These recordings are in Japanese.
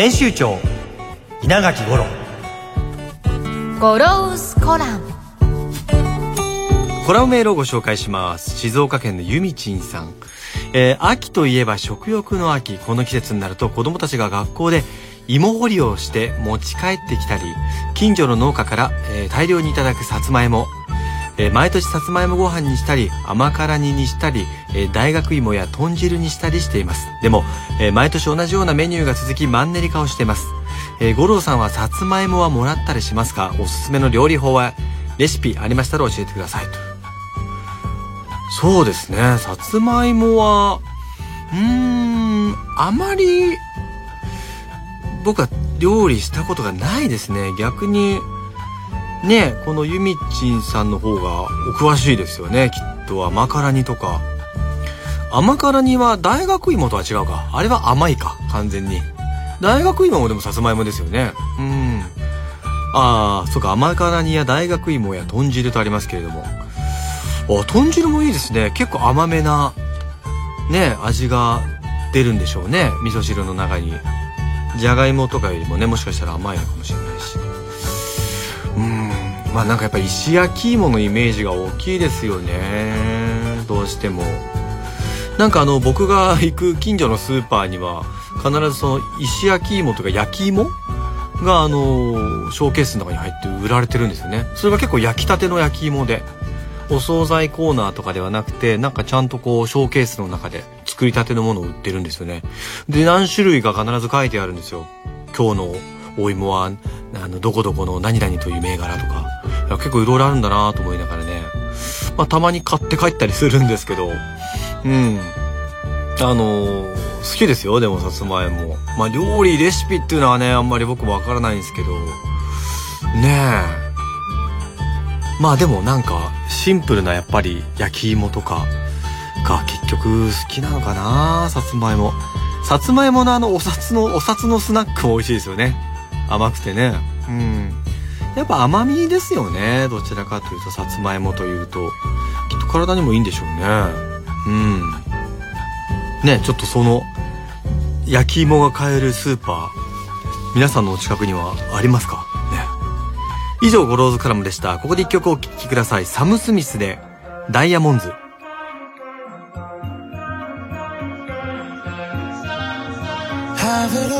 編集長稲垣五郎。ゴロウスコラム。コラムメールをご紹介します。静岡県のゆみちんさん、えー、秋といえば食欲の秋。この季節になると子供たちが学校で芋掘りをして持ち帰ってきたり近所の農家から、えー、大量にいただくさつまいもえー、毎年さつまいもご飯にしたり甘辛煮にしたり、えー、大学芋や豚汁にしたりしています。でも、えー、毎年同じようなメニューが続きマンネリ化をしています、え五郎さんはさつまいもはもらったりしますか？おすすめの料理法はレシピありましたら教えてください。とそうですね。さつまいもはうーんあまり僕は料理したことがないですね。逆にねこのゆみちんさんの方がお詳しいですよね。きっと甘辛煮とか。甘辛煮は大学芋とは違うか。あれは甘いか。完全に。大学芋もでもさつまいもですよね。うん。ああそうか。甘辛煮や大学芋や豚汁とありますけれども。あ豚汁もいいですね。結構甘めなね味が出るんでしょうね。味噌汁の中に。じゃがいもとかよりもねもしかしたら甘いのかもしれないし。まあなんかやっぱ石焼き芋のイメージが大きいですよね。どうしても。なんかあの僕が行く近所のスーパーには必ずその石焼き芋とか焼き芋があのショーケースの中に入って売られてるんですよね。それが結構焼きたての焼き芋で。お惣菜コーナーとかではなくてなんかちゃんとこうショーケースの中で作りたてのものを売ってるんですよね。で何種類か必ず書いてあるんですよ。今日のお芋はあのどこどこの何々という銘柄とか。結構いろいろあるんだなと思いながらね、まあ、たまに買って帰ったりするんですけど。うん。あのー、好きですよでもさつまいも。まあ料理レシピっていうのはねあんまり僕もわからないんですけど。ねえ。まあでもなんかシンプルなやっぱり焼き芋とかが結局好きなのかなさつまいも。さつまいものあのお札のお札のスナックも美味しいですよね。甘くてね。うん。やっぱ甘みですよね。どちらかというとさつまいもというと。きっと体にもいいんでしょうね。うん。ねちょっとその焼き芋が買えるスーパー皆さんのお近くにはありますか？ね。以上ゴローズカラムでした。ここで一曲お聴きください。サム・スミスでダイヤモンズ。Have it all.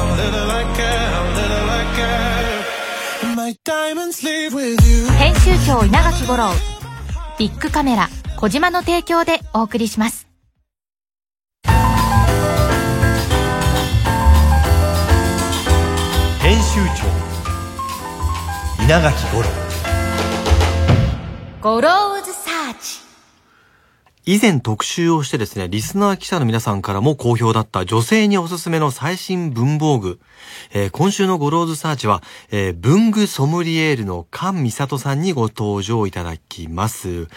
編集長稲垣吾郎。ビッグカメラ。小島の提供でお送りします。編集長。稲垣五郎。ゴローズサーチ以前特集をしてですね、リスナー記者の皆さんからも好評だった女性におすすめの最新文房具。えー今週のゴローズサーチは、えー文具ソムリエールの菅美里さんにご登場いただきます。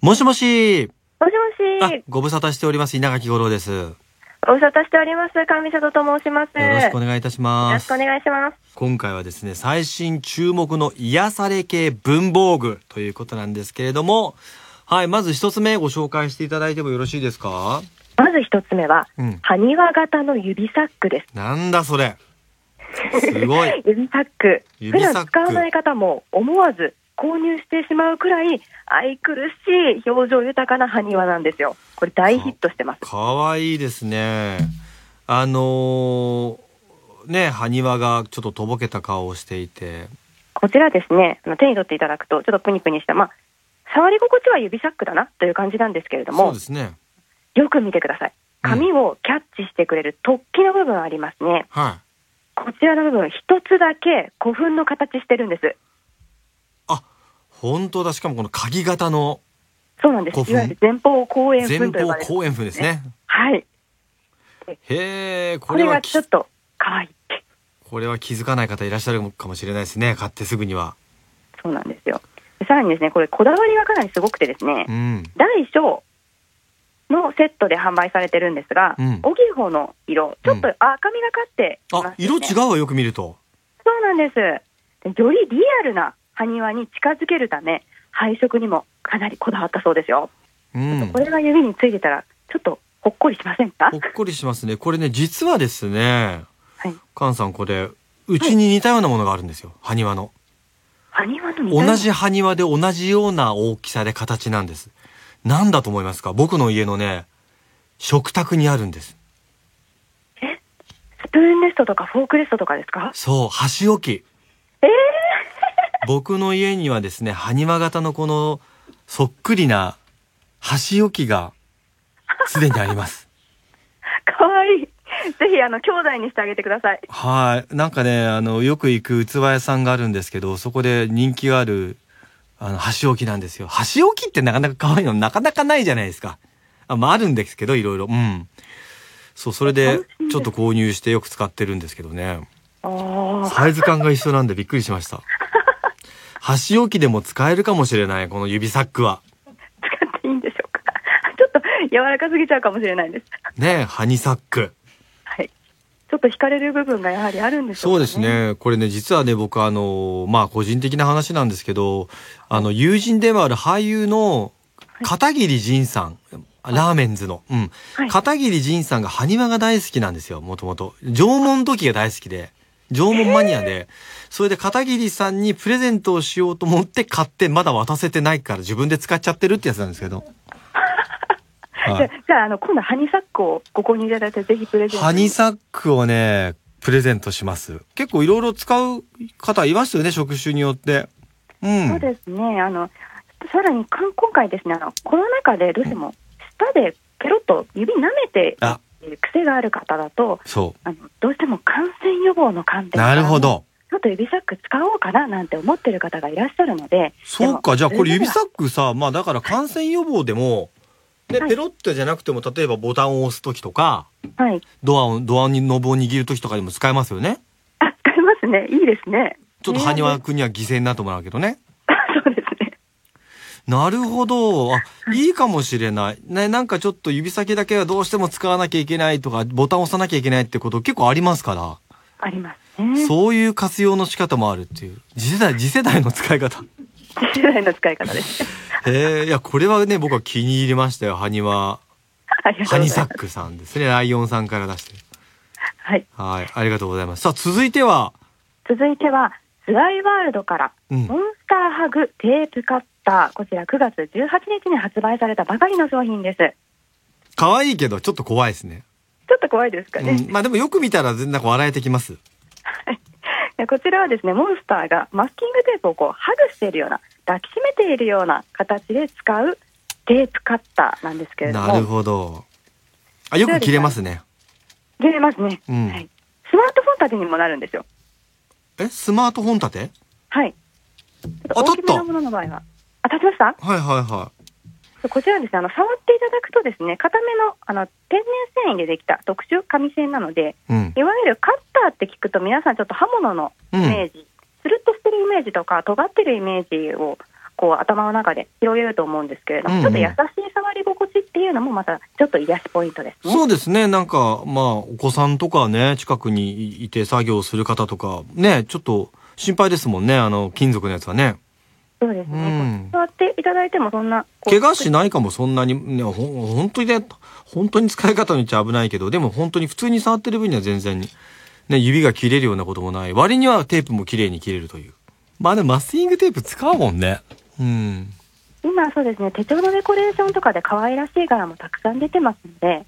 もしもし。もしもあし、、ご無沙汰しております。稲垣五郎です。よご無沙汰しております。上里と申します。ろしくお願いいたしよますろしくお。願いします。今回はですね、最新注目の癒され系文房具ということなんですけれども、はい、まず一つ目ご紹介していただいてもよろしいですか？まず一つ目は、うん。埴輪型の指サックです。なんだそれ。すごい。指サック。指サック普段使わない方も思わず購入してしまうくらい愛くるしい表情豊かな埴輪なんですよ。これ大ヒットしてます。かわいいですね。あのー、ね、埴輪がちょっととぼけた顔をしていて。こちらですね、あの手に取っていただくと、ちょっとプニプニした、まあ、触り心地は指サックだなという感じなんですけれどもね。よく見てください。紙をキャッチしてくれる突起の部分ありますね。はい。こちらの部分、一つだけ古墳の形してるんです。あ、本当だ。しかもこの鍵型のそうなんです。いわゆる前方後円前墳と呼ばれる。方後円墳ですね。はい。へえ、ここれれはちょっと可愛い。これは気づかない方いらっしゃるかもしれないですね。買ってすぐには。そうなんですよ。でさらにですね、これこだわりがかなりすごくてですねう、ん。大小のセットで販売されてるんですが、うんおぎほの色、ちょっと赤みがかっています、あね、色違うわ、よく見ると。そうなんです。でよりリアルな埴輪に近づけるため、配色にもかなりこだわったそうですよ。うんこ。れが指についてたら、ちょっとほっこりしませんか？ほっこりしますね。これね、実はですね、はい。菅さんこれ、うちに似たようなものがあるんですよ。埴輪の。埴輪の似同じ埴輪で同じような大きさで形なんです。なんだと思いますか？僕の家のね、食卓にあるんです。スプーンレストとかフォークレストとかですか？そう、箸置き。え 僕の家にはですね、埴輪型のこの、そっくりな箸置きが、すでにあります。ぜひ、あの、兄弟にしてあげてください。はい。なんかね、あの、よく行く器屋さんがあるんですけど、そこで人気がある、あの、箸置きなんですよ。箸置きってなかなか可愛いのなかなかないじゃないですか。あ、まあ、あるんですけど、いろいろ。うん。そう、それで、ちょっと購入してよく使ってるんですけどね。サイズ感が一緒なんでびっくりしました。箸置きでも使えるかもしれない、この指サックは。使っていいんでしょうか。ちょっと柔らかすぎちゃうかもしれないです。ねえ、ハニサック。と惹かれる部分がやはりあるんでしょそううか、です。ね。これね、実はね、僕あの、まあ個人的な話なんですけど、あの、友人でもある俳優の片桐仁さん、ラーメンズの、うん。はい片桐仁さんが埴輪が大好きなんですよ、もともと。縄文土器が大好きで、縄文マニアで、それで片桐さんにプレゼントをしようと思って買って、まだ渡せてないから自分で使っちゃってるってやつなんですけど。はじゃあい、じゃあ、あの、今度はハニサックをご購入いただいて、ぜひプレゼント。ハニサックをね、プレゼントします。結構いろいろ使う方いますよね、職種によって。うん。そうですね。あの、さらに、今回ですね、あの、コロナ禍でどうしても、舌でペロッと指舐めてあ、癖がある方だと、そあの、どうしても感染予防の観う。点なるほ。ど。ちょっと指サック使おうかななんて思ってる方がいらっしゃるので。そうか、じゃあこれ指サッックさ、まあだから感染予防でも、ね、はいペロッとじゃなくても、例えばボタンを押すときとか、ク。はい。ドアを、ドアにノブを握るときとかにも使えますよね。あ、使いますね。いいですね。ちょっと埴輪君には犠牲になってもらうけどね。そうですね。なるほど。あ、いいかもしれない。ね、なんかちょっと指先だけはどうしても使わなきゃいけないとか、ボタン押さなきゃいけないってこと結構ありますから。ありますね。そういう活用の仕方もあるっていう。次世代、次世代の使い方。次世代の使い方です。へえ、いや、これはね、僕は気に入りましたよ。ハニワ、ハ。ニサックさんですね。ライオンさんから出してる。はい。はい、ありがとうございます。さあ、続いては、続いては、スライワールドから、うんモンスターハグテープカッター。こちら9月18日に発売されたばかりの商品です。可愛いけど、ちょっと怖いですね。ちょっと怖いですかね。うん、まあでもよく見たら全然笑えてきます。でこちらはですね、モンスターがマスキングテープをこうハグしているような、抱きしめているような形で使うテテープカッターなんですけれども。なるほど。あ、よく切れますね。切れますね、うんはい。スマートフォン立てにもなるんですよ。え、スマートフォン立て？はい。あ大きめのものの場合は。あ、立ちました？はいはいはこちらですね、あの、触っていただくとですね、固めの、あの、天然繊維でできた特殊紙線なので、い。うん。いわゆるカッターって聞くと皆さんちょっと刃物のイメージ、スルッとしてるイメージとか、尖ってるイメージを、こう、頭の中で広げると思うんですけれども、うんうんちょっと優しい触り心地っていうのもまた、ちょっと癒しポイントですね。そうですね。なんか、まあ、お子さんとかね、近くにいて作業する方とか、ね、ちょっと心配ですもんね。あの、金属のやつはね。そうですね。うんこう触っていただいてもそんな、怪我しないかもそんなに、ね、ほん本当にね、本当に使い方によっちゃ危ないけど、でも本当に普通に触ってる分には全然に、ね、指が切れるようなこともない。割にはテープも綺麗に切れるという。まあでもマスキングテープ使うもんね。うん。今そうですね、手帳のデコレーションとかで可愛らしい柄もたくさん出てますので、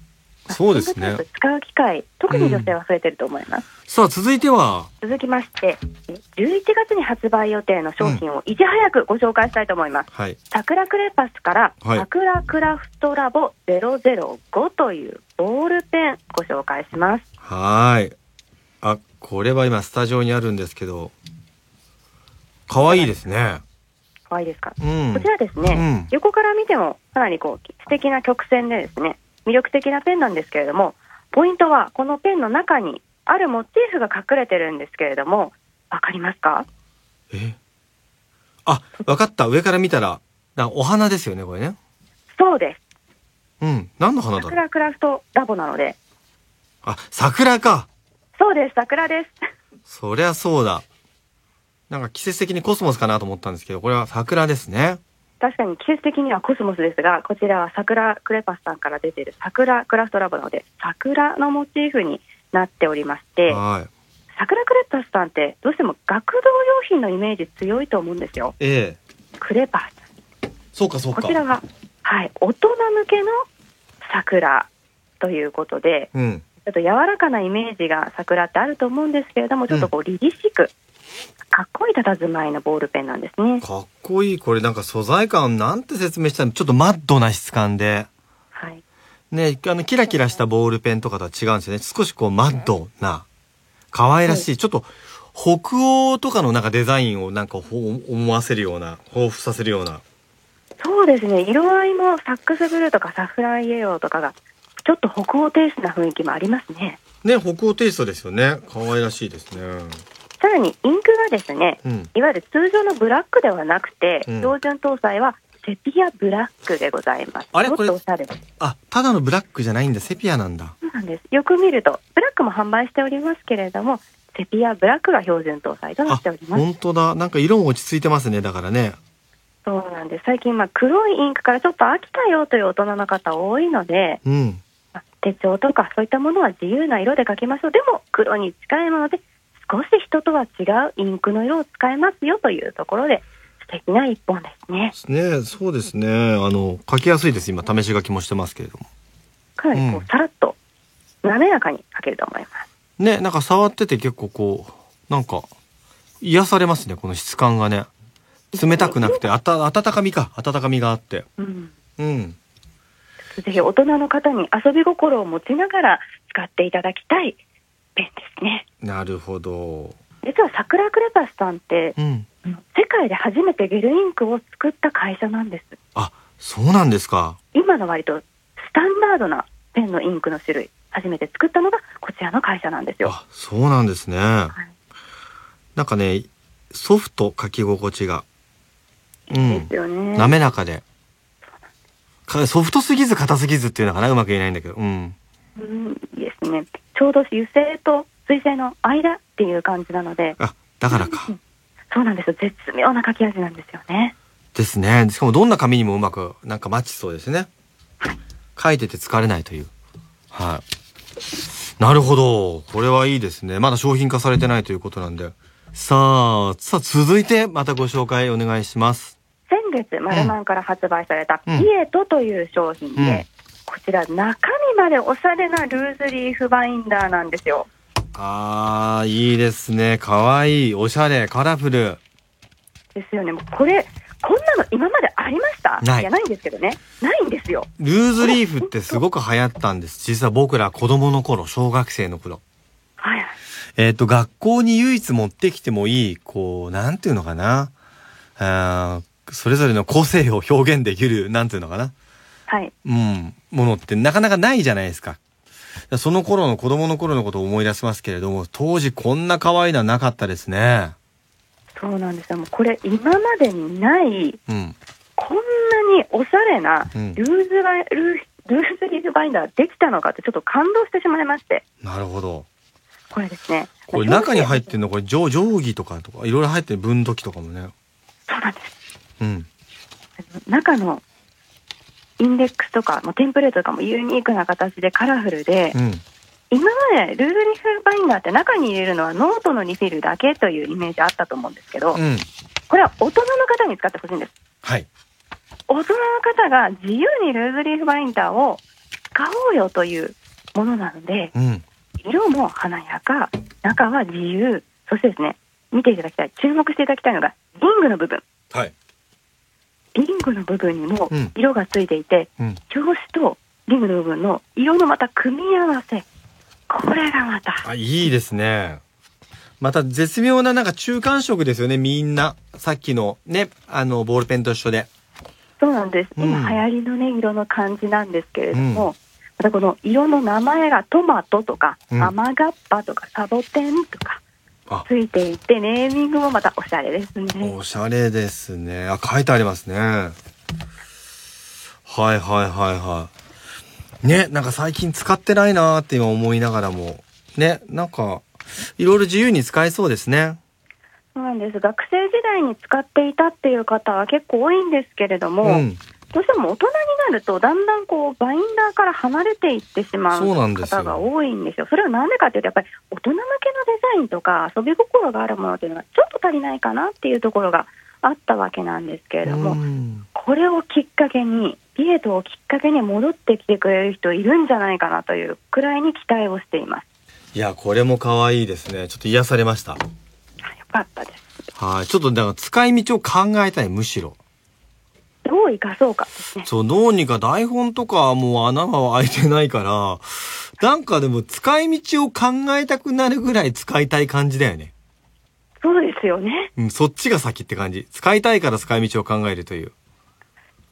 そうですね使う機会、特に女性は増えてると思います。さあ、続いては、続きまして、え11月に発売予定の商品をいち早くご紹介したいと思います。はい。桜クレパスから、はい桜クラフトラボ005というボールペンご紹介します。はーい。あ、これは今スタジオにあるんですけど、可愛いですね。可愛いですか、うん。こちらですね、うん横から見てもかなりこう素敵な曲線でですね、魅力的なペンなんですけれども、ポイントはこのペンの中にあるモチーフが隠れてるんですけれども、わかりますか？え？あ、わかった。上から見たら、なお花ですよね、これね。そうです。うん。何の花だ桜クラフトラボなので、あ、桜か。そうです、桜です。そりゃそうだ。なんか季節的にコスモスかなと思ったんですけど、これは桜ですね。確かに季節的にはコスモスですが、こちらは桜クレパスさんから出ている桜クラフトラボなので、桜のモチーフになっておりまして、はい。桜クレパスさんってどうしても学童用品のイメージ強いと思うんですよ。ええ。クレパス。そうかそうか。こちらは、はい、大人向けの桜ということで、うん。ちょっと柔らかなイメージが桜ってあると思うんですけれども、ちょっとこう、凛々しく、かっこいい佇まいのボールペンなんですね。かっこいい。これなんか素材感、なんて説明したのちょっとマッドな質感で。はい。ね、あの、キラキラしたボールペンとかとは違うんですよね。少しこう、マッドな、可愛らしい、ちょっと、北欧とかのなんかデザインをなんかほ思わせるような、彷彿させるような。そうですね、色合いもサックスブルーとかサフランイエローとかが、ちょっと北欧テイストな雰囲気もありますね。ね、北欧テイストですよね。可愛らしいですね。さらにインクがですね、うん。いわゆる通常のブラックではなくて、うん標準搭載はセピアブラックでございます。あれ？これ。あ、ただのブラックじゃないんだ。セピアなんだ。そうなんです。よく見ると、ブラックも販売しておりますけれども、セピアブラックが標準搭載となあっており、ます。本当だ。なんか色も落ち着いてますね。だからね。そうなんです。最近、まあ、黒いインクからちょっと飽きたよという大人の方多いので、うん。まあ手帳とかそういったものは自由な色で書きましょう。でも、黒に近いもので、少し人とは違うインクの色を使えますよというところで、素敵な一本ですね。ねそうですね。あの、書きやすいです。今、試し書きもしてますけれども。かなりこうんう、さらっと、滑らかに書けると思います。ね、なんか触ってて結構こう、なんか、癒されますね。この質感がね。冷たくなくて、あた、温かみか。温かみがあって。うん。うん。ぜひ大人の方に遊び心を持ちながら使っていただきたいペンですね。なるほど。実は桜クレパスさんって、うん。世界で初めてゲルインクを作った会社なんです。あ、そうなんですか。今の割とスタンダードなペンのインクの種類、初めて作ったのがこちらの会社なんですよ。あ、そうなんですね。はいなんかね、ソフト書き心地が。うんです。よね。滑らかで。かソフトすぎず硬すぎずっていうのかなうまく言えないんだけど。うん。うん、いいですね。ちょうど油性と水性の間っていう感じなので、あ、だからか。そうなんですよ。絶妙な書き味なんですよね。ですね。しかもどんな紙にもうまくなんかマッチしそうですね。書いてて疲れないという。はい。なるほど。これはいいですね。まだ商品化されてないということなんで。さあ、さあ続いてまたご紹介お願いします。先月、マルマンから発売された、うんイエトという商品で、うんこちら、中身までおしゃれなルーズリーフバインダーなんですよ。あー、いいですね。かわいい。おしゃれ。カラフル。ですよね。もうこれ、こんなの今まであありました？ないや、ないんですけどね。ないんですよ。ルーズリーフってすごく流行ったんです。実は僕ら子供の頃、小学生の頃。はいはい。えっ、と、学校に唯一持ってきてもいい、こう、なんていうのかな。あーそれぞれの個性を表現できる、なんていうのかな。はい。うん、ものってなかなかないじゃないですか。その頃の子供の頃のことを思い出しますけれども、当時こんな可愛いのはなかったですね。そうなんですよ。もうこれ、今までにない、うん。こんなにおしゃれなうんルーズバイ、ルールーズリーフバインダーできたのかってちょっと感動してしまいまして。なるほど。これですね。これ中に入ってるんの？これ定定規とかとか、いろいろ入ってる分度器とかもね。そうなんです。うん。中のインデックスとか、もうテンプレートとかもユニークな形でカラフルで、うん。今までルーズリーフバインダーって中に入れるのはノートのリフィルだけというイメージあったと思うんですけど、うん。これは大人の方に使ってほしいんです。はい。大人の方が自由にルーズリーフバインダーを使おうよというものなので、うん。色も華やか、中は自由、そしてですね、見ていただきたい、注目していただきたいのが、リングの部分。はい。リングの部分にもうん色がついていて、うん。表紙とリングの部分の色のまた組み合わせ。これがまた、あ、いいですね。また絶妙ななんか中間色ですよね、みんな。さっきのね、あの、ボールペンと一緒で。そうなんです。うん今流行りのね、色の感じなんですけれども、またこの色の名前がトマトとか、うん甘がっぱとか、サボテンとかあ、ついていて、ネーミングもまたおしゃれですね。おしゃれですね。あ、書いてありますね。はいはいはいはい。ね、なんか最近使ってないなーって今思いながらも。ね、なんか、いろいろ自由に使えそうですね。そうなんです。学生時代に使っていたっていう方は結構多いんですけれども、うん。どうしても大人になると、だんだんこう、バインダーから離れていってしまう方が多いんですよ。それはなんでかっていうと、やっぱり大人向けのデザインとか、遊び心があるものっていうのがちょっと足りないかなっていうところがあったわけなんですけれども、うんこれをきっかけに、ピエトをきっかけに戻ってきてくれる人いるんじゃないかなというくらいに期待をしています。いや、これも可愛いですね。ちょっと癒されました。あよかったです。はい。ちょっとだから使い道を考えたい、むしろ。どう生かそうかね。そう、どうにか台本とかはもう穴は開いてないから、なんかでも使い道を考えたくなるぐらい使いたい感じだよね。そうですよね。うん、そっちが先って感じ。使いたいから使い道を考えるという。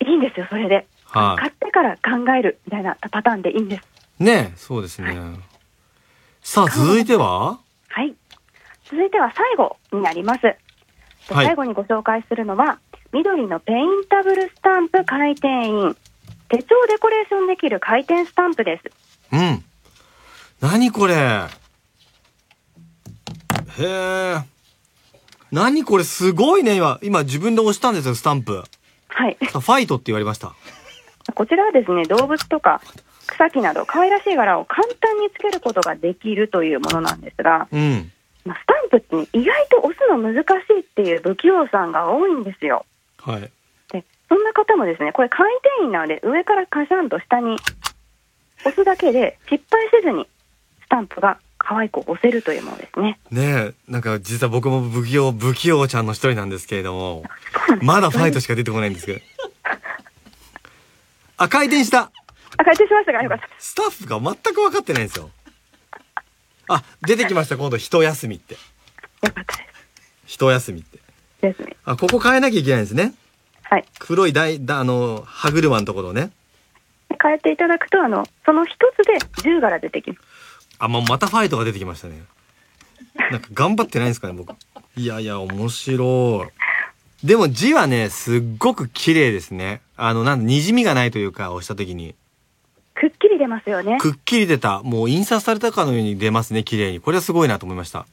いいんですよ、それで。はい買ってから考えるみたいなパターンでいいんです。ねえ、そうですね。さあ、続いては？はい。続いては最後になります。はい最後にご紹介するのは、ミドリのペインタブルスタンプ回転印。手帳デコレーションできる回転スタンプです。うん。何これ？へえ。何これすごいね、今。今自分で押したんですよ、スタンプ。はい。ファイトって言われました。こちらはですね、動物とか草木など可愛らしい柄を簡単につけることができるというものなんですが、うん。まあスタンプってね意外と押すの難しいっていう不器用さんが多いんですよ。はい。で、そんな方もですね、これ回転印なので上からカシャンと下に押すだけで失敗せずにスタンプが可愛く押せるというものですね。ねえ、なんか実は僕も不器用、不器用ちゃんの一人なんですけれども、まだファイトしか出てこないんですけど。あ、回転したあ、回転しましたがよかった。スタッフが全く分かってないんですよ。あ、出てきました、今度、一休みって。よかったで一休みって。す。ですね。あ、ここ変えなきゃいけないんですね。はい。黒い台、だ、あの、歯車のところね。で変えていただくと、あの、その一つで10柄出てきます。あ、もうまたファイトが出てきましたね。なんか頑張ってないんですかね、僕。いやいや、面白い。でも字はね、すっごく綺麗ですね。あの、なんだ、滲みがないというか、押した時に。くっきり出ますよね。くっきり出た。もう印刷されたかのように出ますね、綺麗に。これはすごいなと思いました。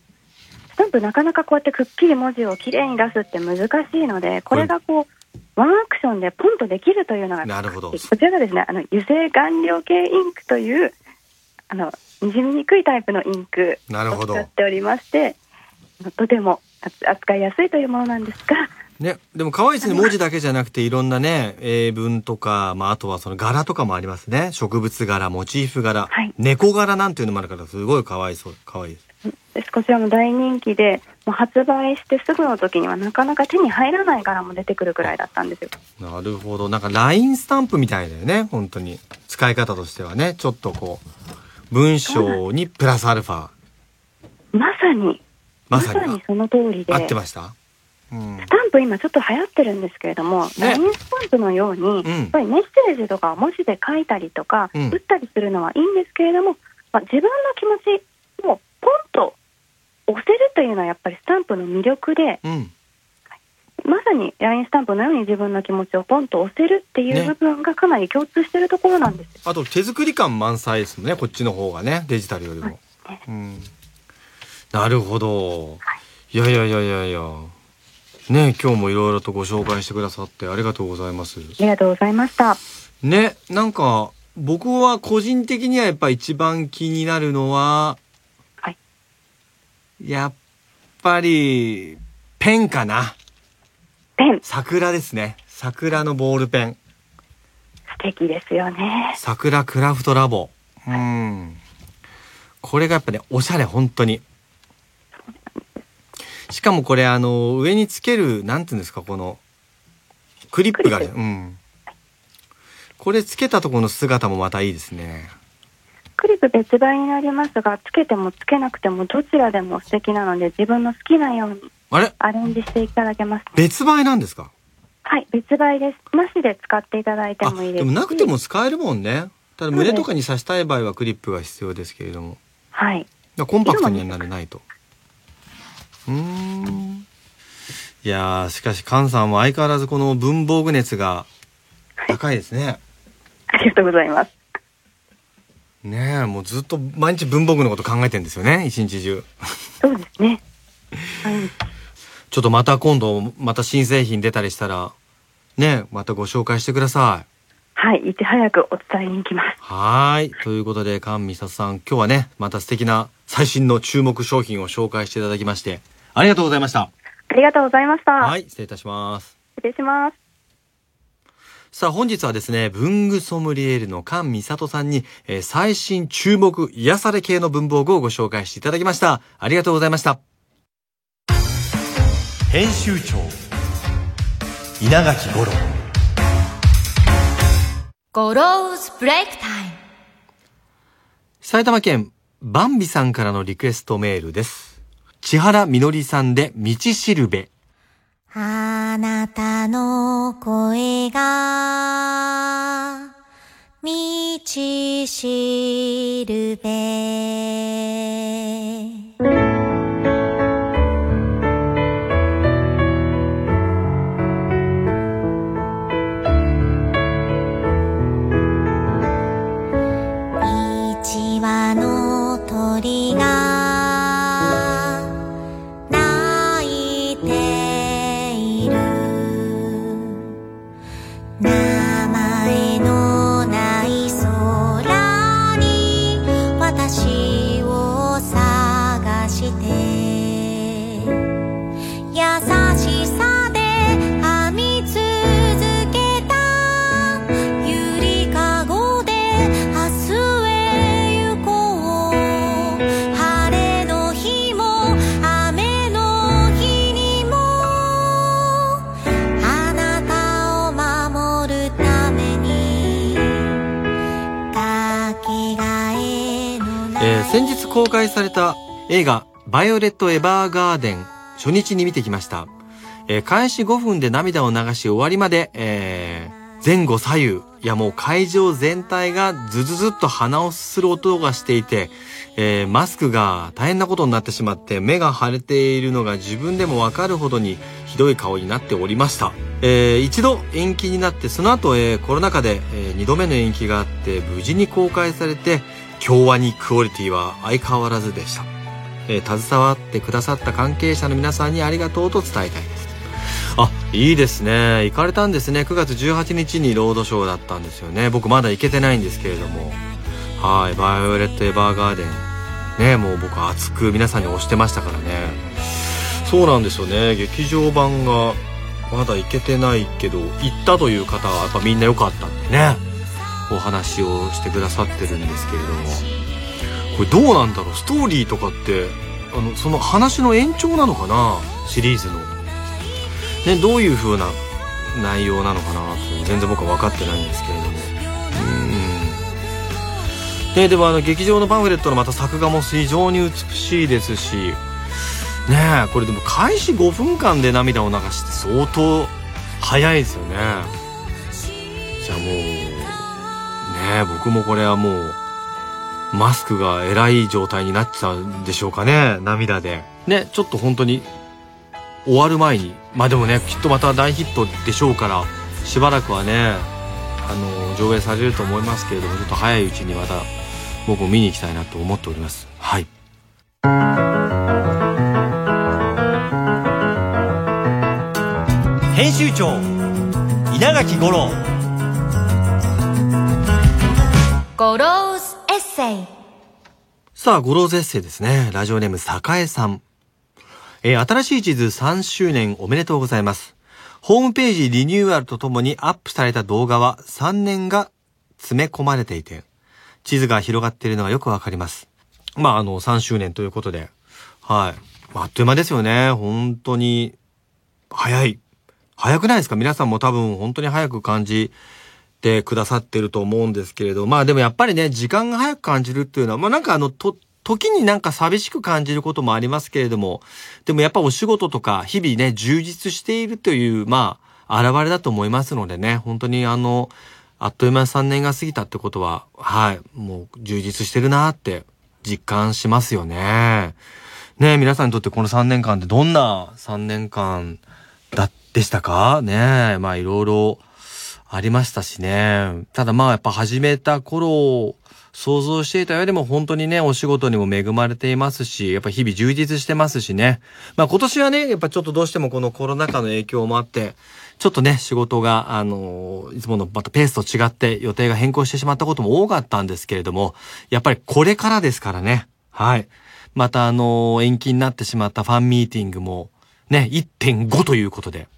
スタンプなかなかこうやってくっきり文字をきれいに出すって難しいので、これがこう、ワンアクションでポンとできるというのが、なるほどこちらがですね、あの、油性顔料系インクという、あの、滲みにくいタイプのインクを使っておりまして、とても扱いやすいというものなんですが、ね。でも可愛いですね。文字だけじゃなくて、いろんなね、英文とか、まあ、あとはその柄とかもありますね。植物柄、モチーフ柄、はい猫柄なんていうのもあるから、すごい可愛いそう。可愛いです。ですこちらも大人気で、もう発売してすぐの時にはなかなか手に入らない柄も出てくるくらいだったんですよ。なるほど。なんか LINE スタンプみたいだよね。本当に。使い方としてはね。ちょっとこう、文章にプラスアルファ。まさに、まさに。その通りで。合ってました？うんス。タンプ今ちょっと流行ってるんですけれども、ね LINE スタンプのように、んやっぱりメッセージとかを文字で書いたりとか、うん打ったりするのはいいんですけれども、まあ、自分の気持ちをポンと押せるというのはやっぱりスタンプの魅力で、うん。まさに LINE スタンプのように自分の気持ちをポンと押せるっていねう部分がかなり共通してるところなんですよ。あと手作り感満載ですね。こっちの方がね。デジタルよりも。うん。なるほど。いやいやいやいやいや。ね今日もいろいろとご紹介してくださってありがとうございます。ありがとうございました。ね、なんか、僕は個人的にはやっぱ一番気になるのは、はい。やっぱり、ペンかな。ペン、桜ですね。桜のボールペン。素敵ですよね。桜クラフトラボ。うん。これがやっぱね、おしゃれ、本当に。しかもこれ、あの、上につける、なんていうんですか、この、クリップがある。クうん。これつけたところの姿もまたいいですね。クリップ別売になりますが、つけてもつけなくてもどちらでも素敵なので、自分の好きなようにあれ？アレンジしていただけます。別売なんですか？はい、別売です。なしで使っていただいてあ、もいいですし。でもなくても使えるもんね。ただ胸とかに刺したい場合はクリップが必要ですけれども。はい。コンパクトにはならないと。うーん。いやー、しかし、菅さんは相変わらずこの文房具熱が高いですね。ありがとうございます。ねえ、もうずっと毎日文房具のこと考えてんですよね、一日中。そうですね。はい。ちょっとまた今度、また新製品出たりしたら、ねえ、またご紹介してください。はい、いち早くお伝えに行きます。はーい。ということで、菅美里さん、今日はね、また素敵な最新の注目商品を紹介していただきまして、ありがとうございました。ありがとうございました。はい、失礼いたします。失礼します。さあ、本日はですね、文具ソムリエールの菅美里さんに、えー最新注目癒され系の文房具をご紹介していただきました。ありがとうございました。編集長稲垣吾郎 Goro's Break Time埼玉県バンビさんからのリクエストメールです。茅原実里さんで道しるべ。あなたの声が、道しるべ。てされた映画バイオレット・エヴァーガーデン初日に見てきました。えー開始5分で涙を流し終わりまで、えー前後左右、いやもう会場全体がズズズっと鼻をすする音がしていて、えーマスクが大変なことになってしまって目が腫れているのが自分でもわかるほどにひどい顔になっておりました。えー一度延期になってその後、えーコロナ禍で、え2度目の延期があって無事に公開されて京アニクオリティは相変わらずでした。えー携わってくださった関係者の皆さんにありがとうと伝えたいです。あ、いいですね。行かれたんですね。9月18日にロードショーだったんですよね。僕まだ行けてないんですけれども。はい。バイオレット・エヴァーガーデン。ね、もう僕熱く皆さんに推してましたからね。そうなんですよね。劇場版がまだ行けてないけど、行ったという方はやっぱみんな良かったってね。お話をしてくださってるんですけれども。これどうなんだろう？ストーリーとかってあのその話の延長なのかな？シリーズの。ね、どういう風な内容なのかなと全然僕は分かってないんですけれども。うん。ね、でもあの劇場のパンフレットのまた作画も非常に美しいですし、ねえ、これでも開始5分間で涙を流して相当早いですよね。じゃあもう、ね。僕もこれはもう、マスクが偉い状態になっちゃうんでしょうかね。涙で。ねちょっと本当に終わる前に。まあでもねきっとまた大ヒットでしょうからしばらくはねあの上映されると思いますけれどもちょっと早いうちにまた僕も見に行きたいなと思っております。はい。編集長稲垣吾郎 Goro's Essayさあ、 Goro's Essay ですね。ラジオネーム、栄さん。えー新しい地図3周年おめでとうございます。ホームページリニューアルとともにアップされた動画は3年が詰め込まれていて、地図が広がっているのがよくわかります。まあ、あの、3周年ということで、はい。あっという間ですよね。本当に、早い。早くないですか？皆さんも多分本当に早く感じてくださってると思うんですけれど、まあでもやっぱりね、時間が早く感じるっていうのは、まあなんかあの、と、時になんか寂しく感じることもありますけれども、でもやっぱお仕事とか日々ね、充実しているという、まあ、現れだと思いますのでね、本当にあの、あっという間に3年が過ぎたってことは、はい、もう充実してるなって実感しますよね。ね皆さんにとってこの3年間ってどんな3年間だ、でしたか？ねまあいろいろありましたしね。ただまあやっぱ始めた頃を、想像していたよりも本当にね、お仕事にも恵まれていますし、やっぱ日々充実してますしね。まあ今年はね、やっぱちょっとどうしてもこのコロナ禍の影響もあって、ちょっとね、仕事が、あのいつものまたペースと違って予定が変更してしまったことも多かったんですけれども、やっぱりこれからですからね。はい。またあの延期になってしまったファンミーティングも、ね、1.5ということで、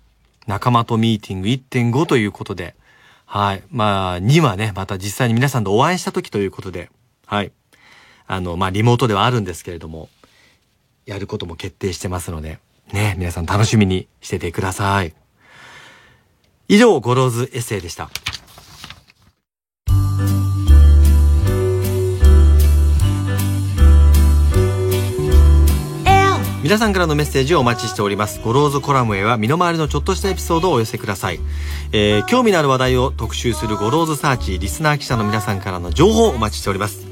仲間とミーティング1.5ということで、はい。まあ、2はね、また実際に皆さんとお会いした時ということで、はい。あの、まあ、リモートではあるんですけれども、やることも決定してますので、ね、皆さん楽しみにしててください。以上、 Goro's Essay でした。皆さんからのメッセージをお待ちしております。ゴローズコラムへは身の回りのちょっとしたエピソードをお寄せください。えー、興味のある話題を特集するゴローズサーチ、リスナー記者の皆さんからの情報をお待ちしております。